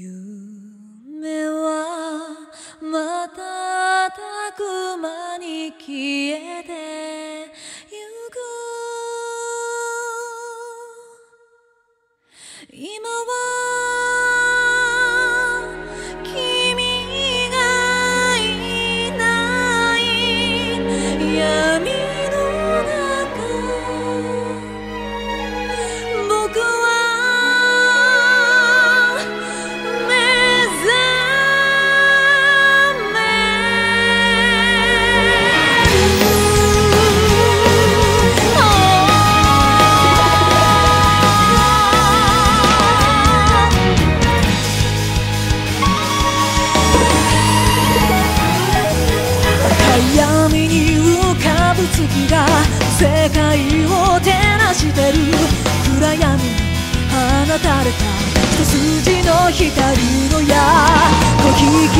夢はまたたく間に消えてゆく。今は愛を照らしてる。暗闇に放たれた。一筋の光の矢。小引き